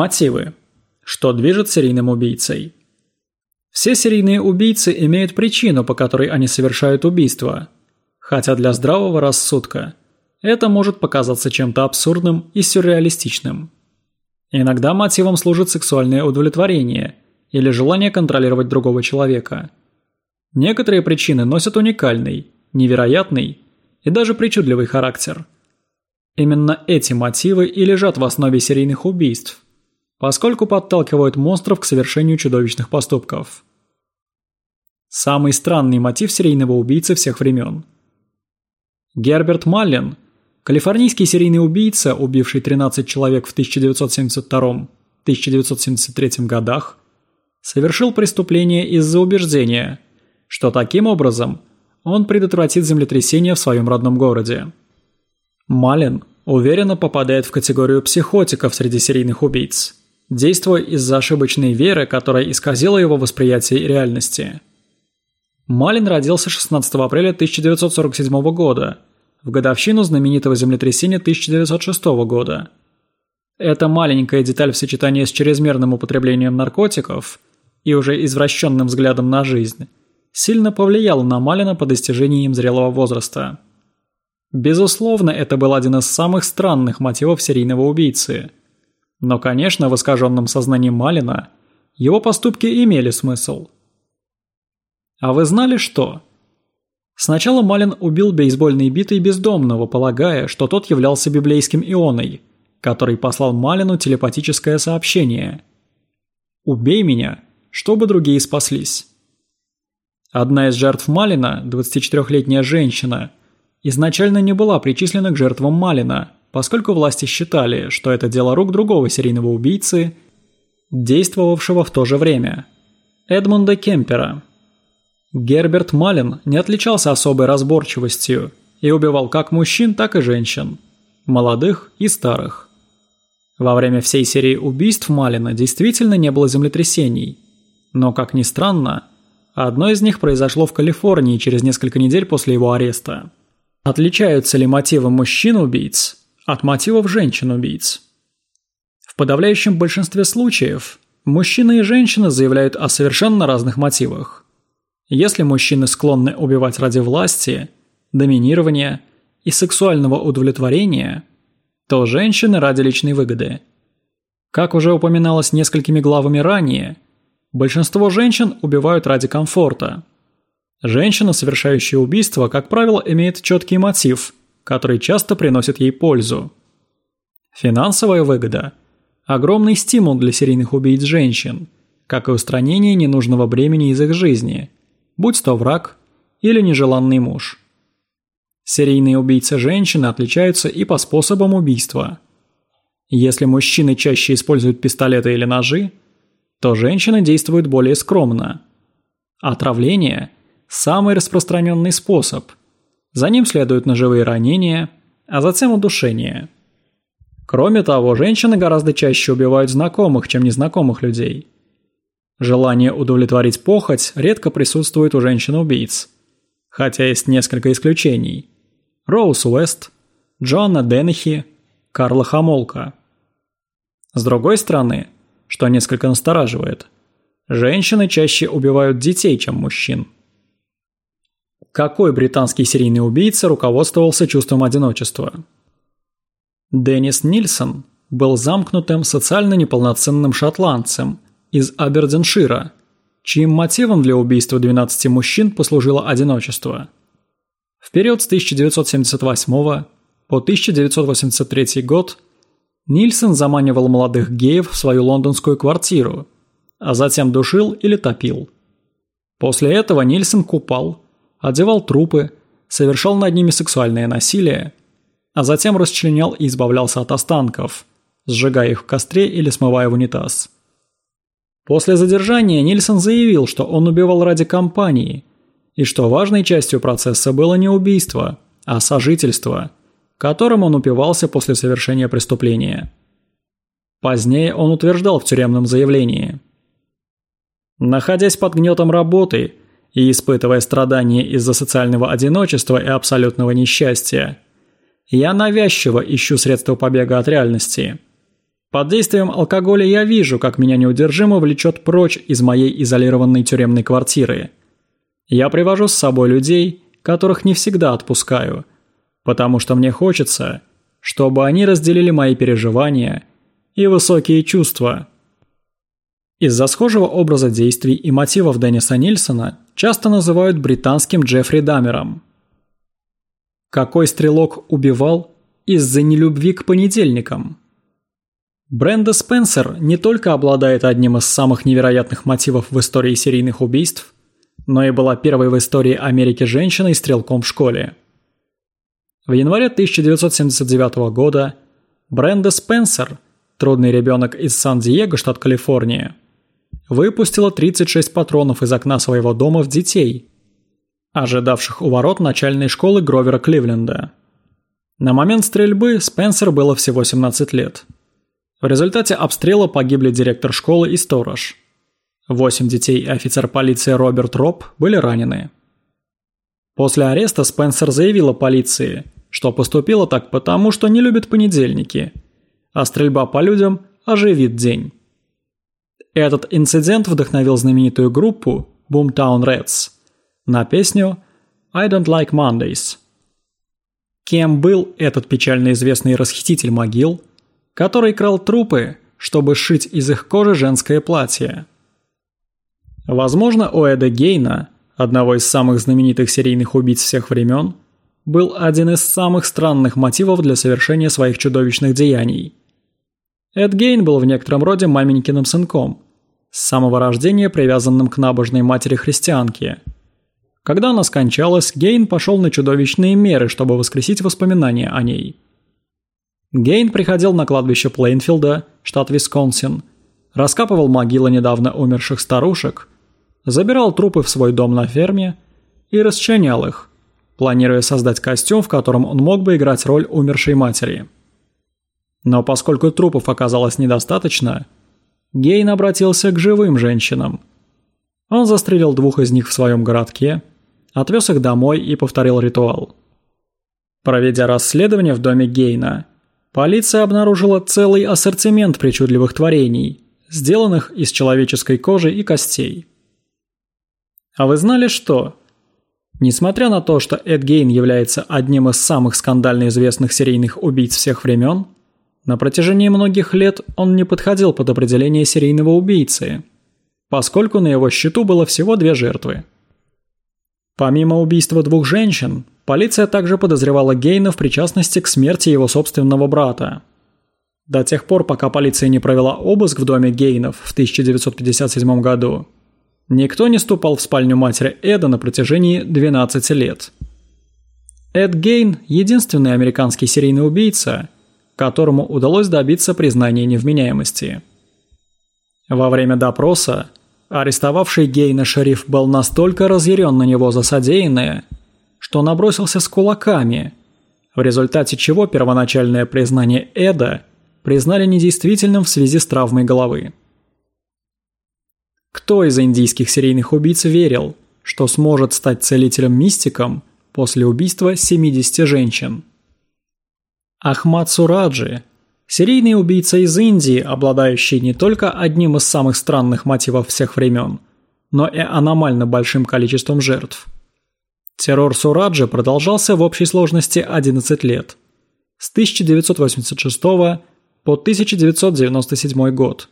Мотивы. Что движет серийным убийцей? Все серийные убийцы имеют причину, по которой они совершают убийство. Хотя для здравого рассудка это может показаться чем-то абсурдным и сюрреалистичным. Иногда мотивом служит сексуальное удовлетворение или желание контролировать другого человека. Некоторые причины носят уникальный, невероятный и даже причудливый характер. Именно эти мотивы и лежат в основе серийных убийств, поскольку подталкивают монстров к совершению чудовищных поступков. Самый странный мотив серийного убийцы всех времен. Герберт Маллен – Калифорнийский серийный убийца, убивший 13 человек в 1972-1973 годах, совершил преступление из-за убеждения, что таким образом он предотвратит землетрясение в своем родном городе. Малин уверенно попадает в категорию психотиков среди серийных убийц, действуя из-за ошибочной веры, которая исказила его восприятие реальности. Малин родился 16 апреля 1947 года – в годовщину знаменитого землетрясения 1906 года. Эта маленькая деталь в сочетании с чрезмерным употреблением наркотиков и уже извращенным взглядом на жизнь сильно повлияла на Малина по достижении им зрелого возраста. Безусловно, это был один из самых странных мотивов серийного убийцы. Но, конечно, в искаженном сознании Малина его поступки имели смысл. А вы знали что? Сначала Малин убил бейсбольной битой бездомного, полагая, что тот являлся библейским Ионой, который послал Малину телепатическое сообщение. «Убей меня, чтобы другие спаслись». Одна из жертв Малина, 24-летняя женщина, изначально не была причислена к жертвам Малина, поскольку власти считали, что это дело рук другого серийного убийцы, действовавшего в то же время – Эдмунда Кемпера – Герберт Малин не отличался особой разборчивостью и убивал как мужчин, так и женщин, молодых и старых. Во время всей серии убийств Малина действительно не было землетрясений, но, как ни странно, одно из них произошло в Калифорнии через несколько недель после его ареста. Отличаются ли мотивы мужчин-убийц от мотивов женщин-убийц? В подавляющем большинстве случаев мужчины и женщины заявляют о совершенно разных мотивах. Если мужчины склонны убивать ради власти, доминирования и сексуального удовлетворения, то женщины ради личной выгоды. Как уже упоминалось несколькими главами ранее, большинство женщин убивают ради комфорта. Женщина, совершающая убийство, как правило, имеет четкий мотив, который часто приносит ей пользу. Финансовая выгода – огромный стимул для серийных убийц женщин, как и устранение ненужного бремени из их жизни – будь то враг или нежеланный муж. Серийные убийцы женщины отличаются и по способам убийства. Если мужчины чаще используют пистолеты или ножи, то женщины действуют более скромно. Отравление – самый распространенный способ. За ним следуют ножевые ранения, а затем удушение. Кроме того, женщины гораздо чаще убивают знакомых, чем незнакомых людей – Желание удовлетворить похоть редко присутствует у женщин-убийц. Хотя есть несколько исключений. Роуз Уэст, Джоанна Деннехи, Карла Хамолка. С другой стороны, что несколько настораживает, женщины чаще убивают детей, чем мужчин. Какой британский серийный убийца руководствовался чувством одиночества? Деннис Нильсон был замкнутым, социально неполноценным шотландцем – из Аберденшира, чьим мотивом для убийства 12 мужчин послужило одиночество. В период с 1978 по 1983 год Нильсон заманивал молодых геев в свою лондонскую квартиру, а затем душил или топил. После этого Нильсон купал, одевал трупы, совершал над ними сексуальное насилие, а затем расчленял и избавлялся от останков, сжигая их в костре или смывая в унитаз. После задержания Нильсон заявил, что он убивал ради компании, и что важной частью процесса было не убийство, а сожительство, которым он упивался после совершения преступления. Позднее он утверждал в тюремном заявлении. «Находясь под гнетом работы и испытывая страдания из-за социального одиночества и абсолютного несчастья, я навязчиво ищу средства побега от реальности. Под действием алкоголя я вижу, как меня неудержимо влечет прочь из моей изолированной тюремной квартиры. Я привожу с собой людей, которых не всегда отпускаю, потому что мне хочется, чтобы они разделили мои переживания и высокие чувства. Из-за схожего образа действий и мотивов Денниса Нильсона часто называют британским Джеффри Дамером. Какой стрелок убивал из-за нелюбви к понедельникам? Бренда Спенсер не только обладает одним из самых невероятных мотивов в истории серийных убийств, но и была первой в истории Америки женщиной-стрелком в школе. В январе 1979 года Бренда Спенсер, трудный ребенок из Сан-Диего, штат Калифорния, выпустила 36 патронов из окна своего дома в детей, ожидавших у ворот начальной школы Гровера Кливленда. На момент стрельбы Спенсер было всего 17 лет. В результате обстрела погибли директор школы и сторож. Восемь детей и офицер полиции Роберт Робб были ранены. После ареста Спенсер заявила полиции, что поступила так потому, что не любит понедельники, а стрельба по людям оживит день. Этот инцидент вдохновил знаменитую группу Boomtown Reds на песню «I don't like Mondays». Кем был этот печально известный расхититель могил, который крал трупы, чтобы сшить из их кожи женское платье? Возможно, у Эда Гейна, одного из самых знаменитых серийных убийц всех времен, был один из самых странных мотивов для совершения своих чудовищных деяний – Эд Гейн был в некотором роде маменькиным сынком, с самого рождения привязанным к набожной матери-христианке. Когда она скончалась, Гейн пошел на чудовищные меры, чтобы воскресить воспоминания о ней. Гейн приходил на кладбище Плейнфилда, штат Висконсин, раскапывал могилы недавно умерших старушек, забирал трупы в свой дом на ферме и расчленял их, планируя создать костюм, в котором он мог бы играть роль умершей матери. Но поскольку трупов оказалось недостаточно, Гейн обратился к живым женщинам. Он застрелил двух из них в своем городке, отвез их домой и повторил ритуал. Проведя расследование в доме Гейна, полиция обнаружила целый ассортимент причудливых творений, сделанных из человеческой кожи и костей. А вы знали, что... Несмотря на то, что Эд Гейн является одним из самых скандально известных серийных убийц всех времен, на протяжении многих лет он не подходил под определение серийного убийцы, поскольку на его счету было всего две жертвы. Помимо убийства двух женщин, полиция также подозревала Гейна в причастности к смерти его собственного брата. До тех пор, пока полиция не провела обыск в доме Гейнов в 1957 году, никто не ступал в спальню матери Эда на протяжении 12 лет. Эд Гейн – единственный американский серийный убийца – которому удалось добиться признания невменяемости. Во время допроса арестовавший Гейна шериф был настолько разъярен на него за содеянное, что набросился с кулаками, в результате чего первоначальное признание Эда признали недействительным в связи с травмой головы. Кто из индийских серийных убийц верил, что сможет стать целителем-мистиком после убийства 70 женщин? Ахмад Сураджи – серийный убийца из Индии, обладающий не только одним из самых странных мотивов всех времен, но и аномально большим количеством жертв. Террор Сураджи продолжался в общей сложности 11 лет – с 1986 по 1997 год.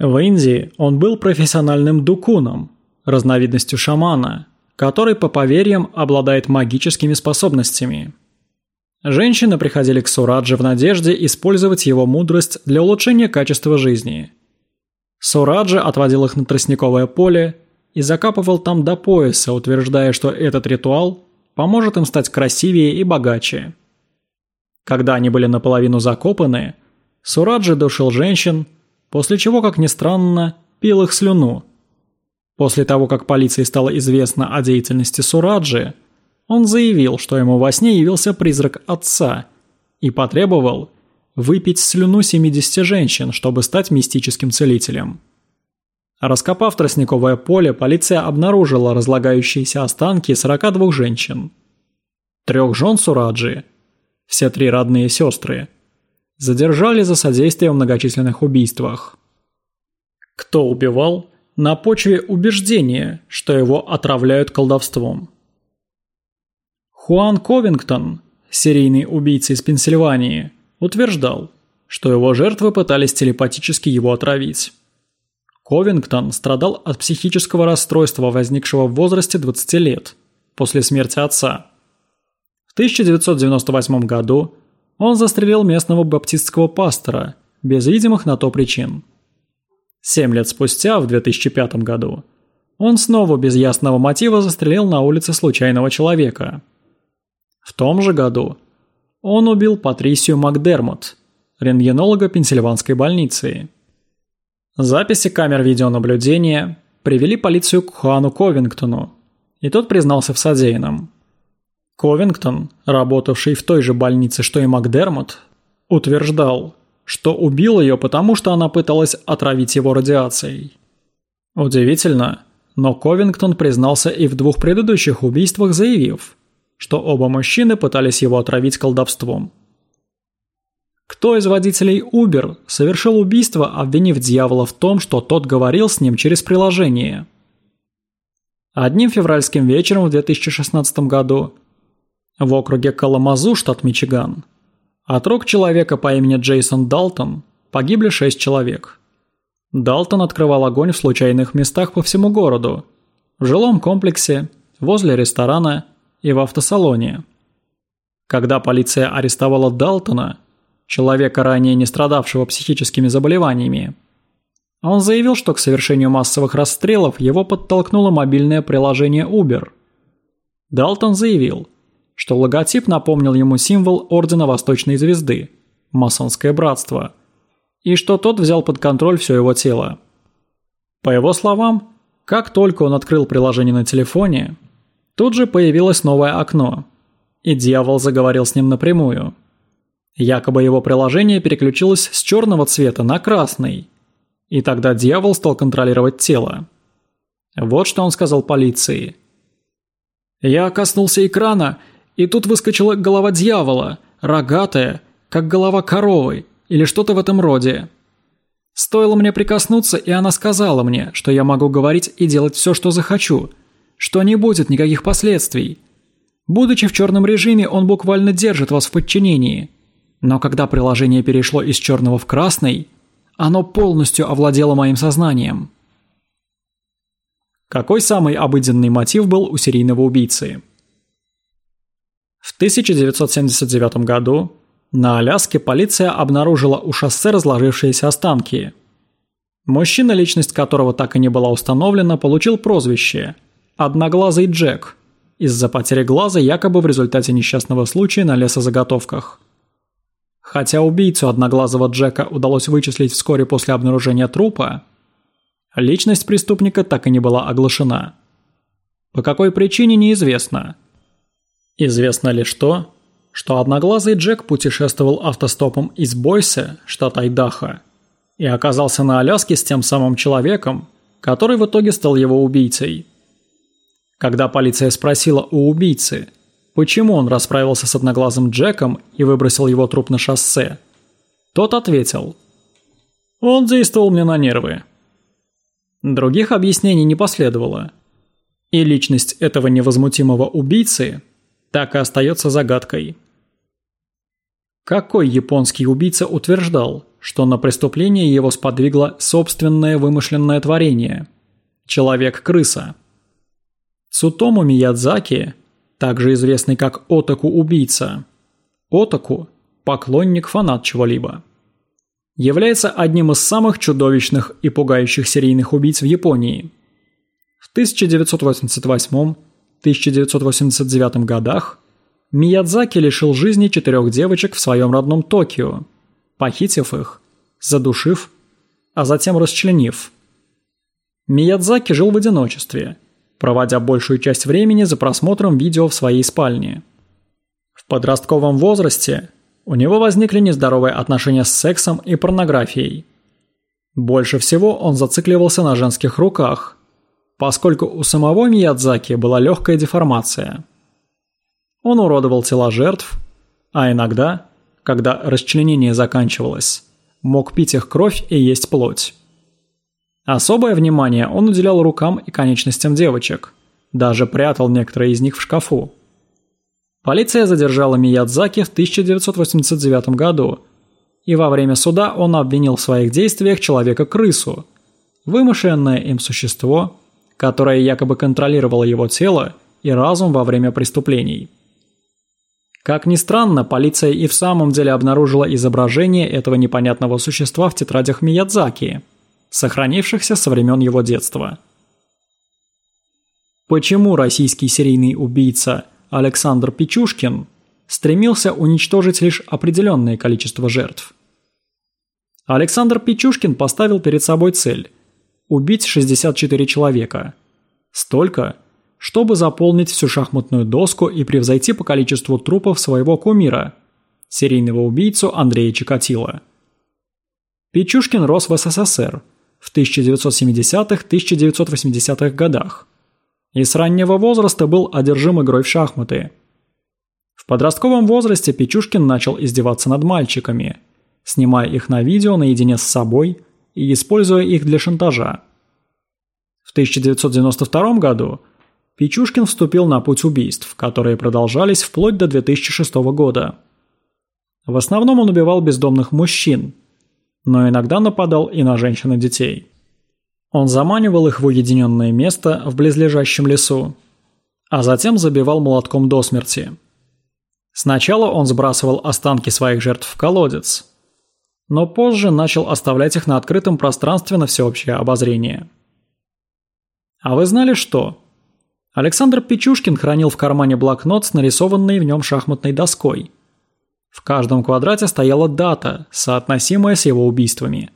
В Индии он был профессиональным дукуном, разновидностью шамана, который, по поверьям, обладает магическими способностями – Женщины приходили к Сураджи в надежде использовать его мудрость для улучшения качества жизни. Сураджи отводил их на тростниковое поле и закапывал там до пояса, утверждая, что этот ритуал поможет им стать красивее и богаче. Когда они были наполовину закопаны, Сураджи душил женщин, после чего, как ни странно, пил их слюну. После того, как полиции стало известно о деятельности Сураджи – он заявил, что ему во сне явился призрак отца и потребовал выпить слюну 70 женщин, чтобы стать мистическим целителем. Раскопав тростниковое поле, полиция обнаружила разлагающиеся останки 42 женщин. Трех жен Сураджи, все три родные сестры, задержали за содействие в многочисленных убийствах. Кто убивал на почве убеждения, что его отравляют колдовством? Хуан Ковингтон, серийный убийца из Пенсильвании, утверждал, что его жертвы пытались телепатически его отравить. Ковингтон страдал от психического расстройства, возникшего в возрасте 20 лет, после смерти отца. В 1998 году он застрелил местного баптистского пастора, без видимых на то причин. Семь лет спустя, в 2005 году, он снова без ясного мотива застрелил на улице случайного человека. В том же году он убил Патрисию Макдермот, рентгенолога Пенсильванской больницы. Записи камер видеонаблюдения привели полицию к Хуану Ковингтону, и тот признался в содеянном. Ковингтон, работавший в той же больнице, что и Макдермот, утверждал, что убил ее, потому что она пыталась отравить его радиацией. Удивительно, но Ковингтон признался и в двух предыдущих убийствах, заявив, что оба мужчины пытались его отравить колдовством. Кто из водителей Uber совершил убийство, обвинив дьявола в том, что тот говорил с ним через приложение? Одним февральским вечером в 2016 году в округе Каламазу, штат Мичиган, от рук человека по имени Джейсон Далтон погибли шесть человек. Далтон открывал огонь в случайных местах по всему городу, в жилом комплексе, возле ресторана и в автосалоне. Когда полиция арестовала Далтона, человека, ранее не страдавшего психическими заболеваниями, он заявил, что к совершению массовых расстрелов его подтолкнуло мобильное приложение Uber. Далтон заявил, что логотип напомнил ему символ Ордена Восточной Звезды – масонское братство, и что тот взял под контроль все его тело. По его словам, как только он открыл приложение на телефоне, Тут же появилось новое окно, и дьявол заговорил с ним напрямую. Якобы его приложение переключилось с черного цвета на красный, и тогда дьявол стал контролировать тело. Вот что он сказал полиции. «Я коснулся экрана, и тут выскочила голова дьявола, рогатая, как голова коровы, или что-то в этом роде. Стоило мне прикоснуться, и она сказала мне, что я могу говорить и делать все, что захочу, что не будет никаких последствий. Будучи в черном режиме, он буквально держит вас в подчинении. Но когда приложение перешло из черного в красный, оно полностью овладело моим сознанием. Какой самый обыденный мотив был у серийного убийцы? В 1979 году на Аляске полиция обнаружила у шоссе разложившиеся останки. Мужчина, личность которого так и не была установлена, получил прозвище – Одноглазый Джек из-за потери глаза якобы в результате несчастного случая на лесозаготовках. Хотя убийцу одноглазого Джека удалось вычислить вскоре после обнаружения трупа, личность преступника так и не была оглашена. По какой причине неизвестно. Известно лишь то, что одноглазый Джек путешествовал автостопом из Бойсе, штат Айдахо, и оказался на Аляске с тем самым человеком, который в итоге стал его убийцей. Когда полиция спросила у убийцы, почему он расправился с одноглазым Джеком и выбросил его труп на шоссе, тот ответил «Он действовал мне на нервы». Других объяснений не последовало. И личность этого невозмутимого убийцы так и остается загадкой. Какой японский убийца утверждал, что на преступление его сподвигло собственное вымышленное творение – человек-крыса? Сутому Миядзаки, также известный как Отаку-убийца, Отаку – поклонник-фанат чего-либо, является одним из самых чудовищных и пугающих серийных убийц в Японии. В 1988-1989 годах Миядзаки лишил жизни четырех девочек в своем родном Токио, похитив их, задушив, а затем расчленив. Миядзаки жил в одиночестве – проводя большую часть времени за просмотром видео в своей спальне. В подростковом возрасте у него возникли нездоровые отношения с сексом и порнографией. Больше всего он зацикливался на женских руках, поскольку у самого Миядзаки была легкая деформация. Он уродовал тела жертв, а иногда когда расчленение заканчивалось, мог пить их кровь и есть плоть. Особое внимание он уделял рукам и конечностям девочек, даже прятал некоторые из них в шкафу. Полиция задержала Миядзаки в 1989 году, и во время суда он обвинил в своих действиях человека-крысу, вымышленное им существо, которое якобы контролировало его тело и разум во время преступлений. Как ни странно, полиция и в самом деле обнаружила изображение этого непонятного существа в тетрадях Миядзаки, сохранившихся со времен его детства. Почему российский серийный убийца Александр Печушкин стремился уничтожить лишь определенное количество жертв? Александр Печушкин поставил перед собой цель – убить 64 человека. Столько – чтобы заполнить всю шахматную доску и превзойти по количеству трупов своего кумира, серийного убийцу Андрея Чикатило. Печушкин рос в СССР в 1970-1980-х годах и с раннего возраста был одержим игрой в шахматы. В подростковом возрасте Печушкин начал издеваться над мальчиками, снимая их на видео наедине с собой и используя их для шантажа. В 1992 году Печушкин вступил на путь убийств, которые продолжались вплоть до 2006 года. В основном он убивал бездомных мужчин, но иногда нападал и на женщин и детей. Он заманивал их в уединенное место в близлежащем лесу, а затем забивал молотком до смерти. Сначала он сбрасывал останки своих жертв в колодец, но позже начал оставлять их на открытом пространстве на всеобщее обозрение. А вы знали что? Александр Печушкин хранил в кармане блокнот с нарисованной в нем шахматной доской. В каждом квадрате стояла дата, соотносимая с его убийствами.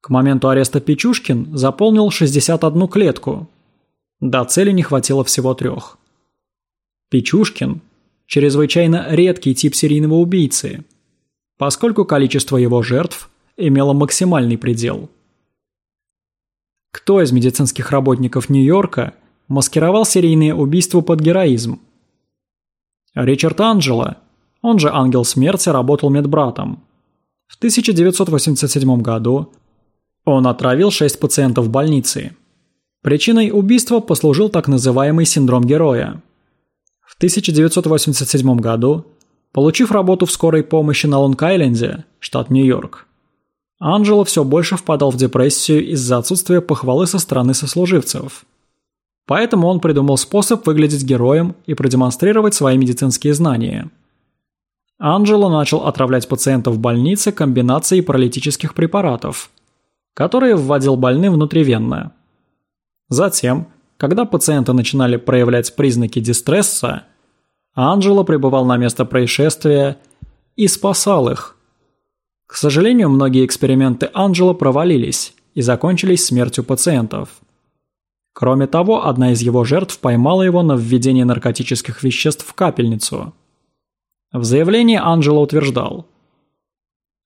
К моменту ареста Печушкин заполнил 61 клетку. До цели не хватило всего трех. Печушкин – чрезвычайно редкий тип серийного убийцы, поскольку количество его жертв имело максимальный предел. Кто из медицинских работников Нью-Йорка – маскировал серийные убийства под героизм. Ричард Анджело, он же Ангел Смерти, работал медбратом. В 1987 году он отравил 6 пациентов в больнице. Причиной убийства послужил так называемый синдром героя. В 1987 году, получив работу в скорой помощи на Лонг-Айленде, штат Нью-Йорк, Анджело все больше впадал в депрессию из-за отсутствия похвалы со стороны сослуживцев – Поэтому он придумал способ выглядеть героем и продемонстрировать свои медицинские знания. Анджело начал отравлять пациентов в больнице комбинацией паралитических препаратов, которые вводил больным внутривенно. Затем, когда пациенты начинали проявлять признаки дистресса, Анджело прибывал на место происшествия и спасал их. К сожалению, многие эксперименты Анджело провалились и закончились смертью пациентов. Кроме того, одна из его жертв поймала его на введении наркотических веществ в капельницу. В заявлении Анджело утверждал,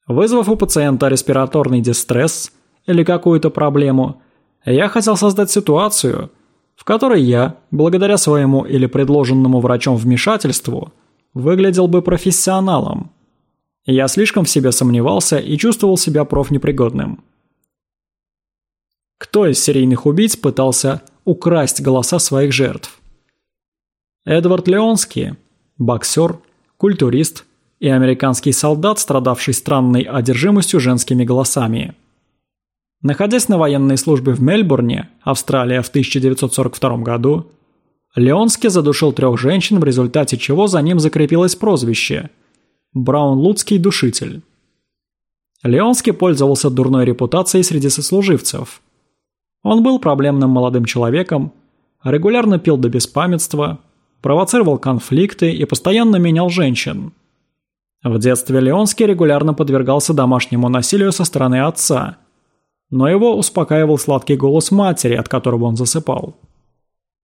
«Вызвав у пациента респираторный дистресс или какую-то проблему, я хотел создать ситуацию, в которой я, благодаря своему или предложенному врачом вмешательству, выглядел бы профессионалом. Я слишком в себе сомневался и чувствовал себя профнепригодным. Кто из серийных убийц пытался украсть голоса своих жертв? Эдвард Леонский, боксер, культурист и американский солдат, страдавший странной одержимостью женскими голосами. Находясь на военной службе в Мельбурне, Австралия в 1942 году, Леонский задушил трех женщин, в результате чего за ним закрепилось прозвище «Браунлудский душитель». Леонский пользовался дурной репутацией среди сослуживцев – он был проблемным молодым человеком, регулярно пил до беспамятства, провоцировал конфликты и постоянно менял женщин. В детстве Леонский регулярно подвергался домашнему насилию со стороны отца, но его успокаивал сладкий голос матери, от которого он засыпал.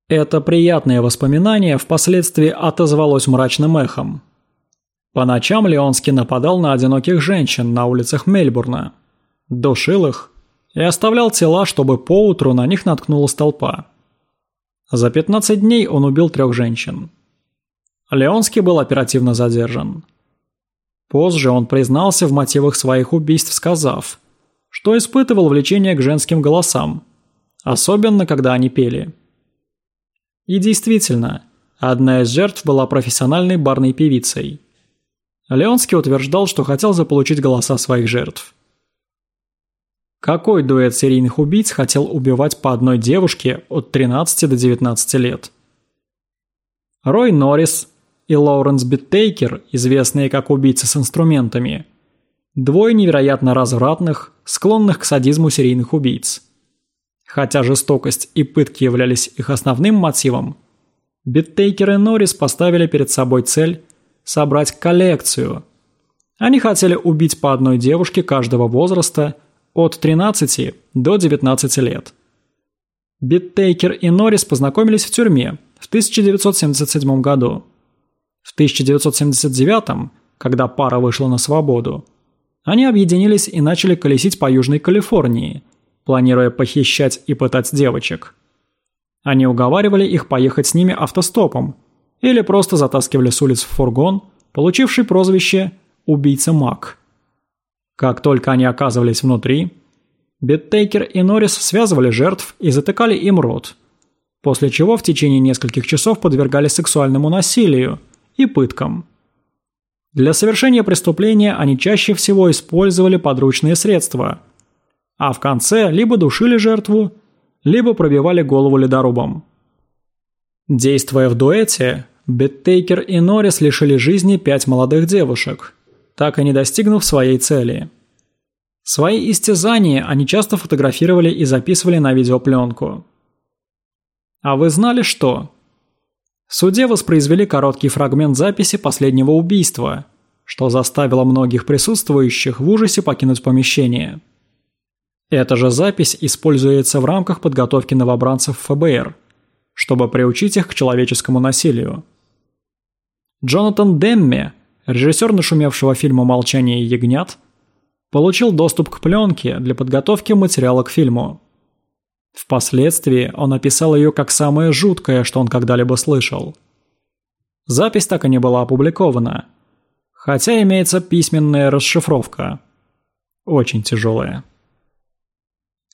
Это приятное воспоминание впоследствии отозвалось мрачным эхом. По ночам Леонский нападал на одиноких женщин на улицах Мельбурна, душил их, и оставлял тела, чтобы поутру на них наткнулась толпа. За 15 дней он убил трех женщин. Леонский был оперативно задержан. Позже он признался в мотивах своих убийств, сказав, что испытывал влечение к женским голосам, особенно когда они пели. И действительно, одна из жертв была профессиональной барной певицей. Леонский утверждал, что хотел заполучить голоса своих жертв. Какой дуэт серийных убийц хотел убивать по одной девушке от 13 до 19 лет? Рой Норрис и Лоуренс Биттейкер, известные как убийцы с инструментами. Двое невероятно развратных, склонных к садизму серийных убийц. Хотя жестокость и пытки являлись их основным мотивом, Биттейкер и Норрис поставили перед собой цель собрать коллекцию. Они хотели убить по одной девушке каждого возраста от 13 до 19 лет. Биттейкер и Норрис познакомились в тюрьме в 1977 году. В 1979, когда пара вышла на свободу, они объединились и начали колесить по Южной Калифорнии, планируя похищать и пытать девочек. Они уговаривали их поехать с ними автостопом или просто затаскивали с улиц в фургон, получивший прозвище «Убийца Мак». Как только они оказывались внутри, Биттейкер и Норрис связывали жертв и затыкали им рот, после чего в течение нескольких часов подвергали сексуальному насилию – и пыткам. Для совершения преступления они чаще всего использовали подручные средства, а в конце либо душили жертву, либо пробивали голову ледорубом. Действуя в дуэте, Беттейкер и Норрис лишили жизни пять молодых девушек, так и не достигнув своей цели. Свои истязания они часто фотографировали и записывали на видеопленку. А вы знали, что в суде воспроизвели короткий фрагмент записи последнего убийства, что заставило многих присутствующих в ужасе покинуть помещение. Эта же запись используется в рамках подготовки новобранцев ФБР, чтобы приучить их к человеческому насилию. Джонатан Демме, режиссер нашумевшего фильма «Молчание ягнят», получил доступ к пленке для подготовки материала к фильму. Впоследствии он описал ее как самое жуткое, что он когда-либо слышал. Запись так и не была опубликована, хотя имеется письменная расшифровка. Очень тяжелая.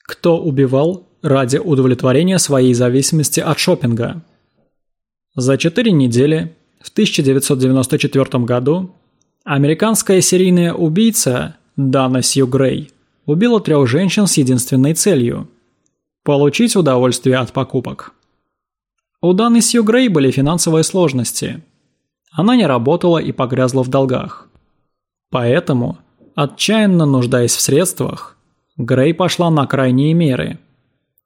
Кто убивал ради удовлетворения своей зависимости от шопинга? За четыре недели в 1994 году американская серийная убийца Дана Сью Грей убила трех женщин с единственной целью – Получить удовольствие от покупок. У Даны Сью Грей были финансовые сложности. Она не работала и погрязла в долгах. Поэтому, отчаянно нуждаясь в средствах, Грей пошла на крайние меры.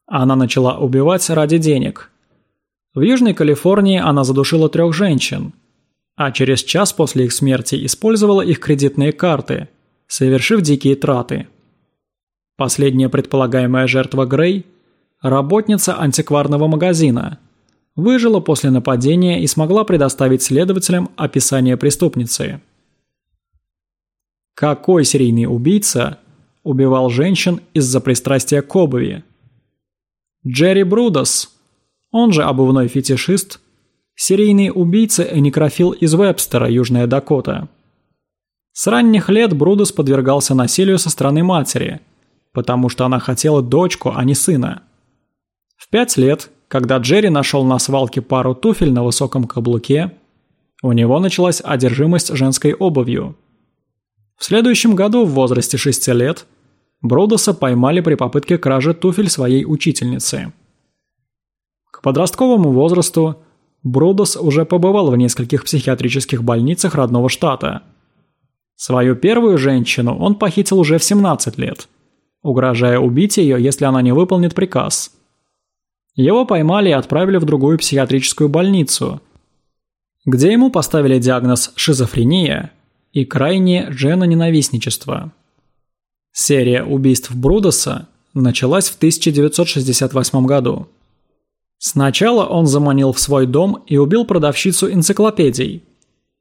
Она начала убивать ради денег. В Южной Калифорнии она задушила трех женщин, а через час после их смерти использовала их кредитные карты, совершив дикие траты. Последняя предполагаемая жертва Грей – работница антикварного магазина. Выжила после нападения и смогла предоставить следователям описание преступницы. Какой серийный убийца убивал женщин из-за пристрастия к обуви? Джерри Брудос, он же обувной фетишист, серийный убийца и некрофил из Вебстера, Южная Дакота. С ранних лет Брудос подвергался насилию со стороны матери, потому что она хотела дочку, а не сына. В пять лет, когда Джерри нашел на свалке пару туфель на высоком каблуке, у него началась одержимость женской обувью. В следующем году, в возрасте шести лет, Бродоса поймали при попытке кражи туфель своей учительницы. К подростковому возрасту Бродос уже побывал в нескольких психиатрических больницах родного штата. Свою первую женщину он похитил уже в 17 лет, угрожая убить ее, если она не выполнит приказ – его поймали и отправили в другую психиатрическую больницу, где ему поставили диагноз шизофрения и крайнее женоненавистничество. Серия убийств Брудоса началась в 1968 году. Сначала он заманил в свой дом и убил продавщицу энциклопедий.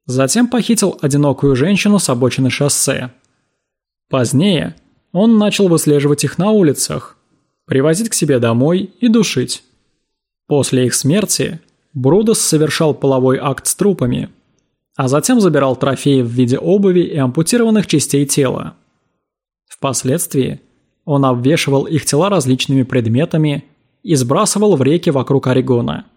Затем похитил одинокую женщину с обочины шоссе. Позднее он начал выслеживать их на улицах, привозить к себе домой и душить. После их смерти Брудос совершал половой акт с трупами, а затем забирал трофеи в виде обуви и ампутированных частей тела. Впоследствии он обвешивал их тела различными предметами и сбрасывал в реки вокруг Орегона –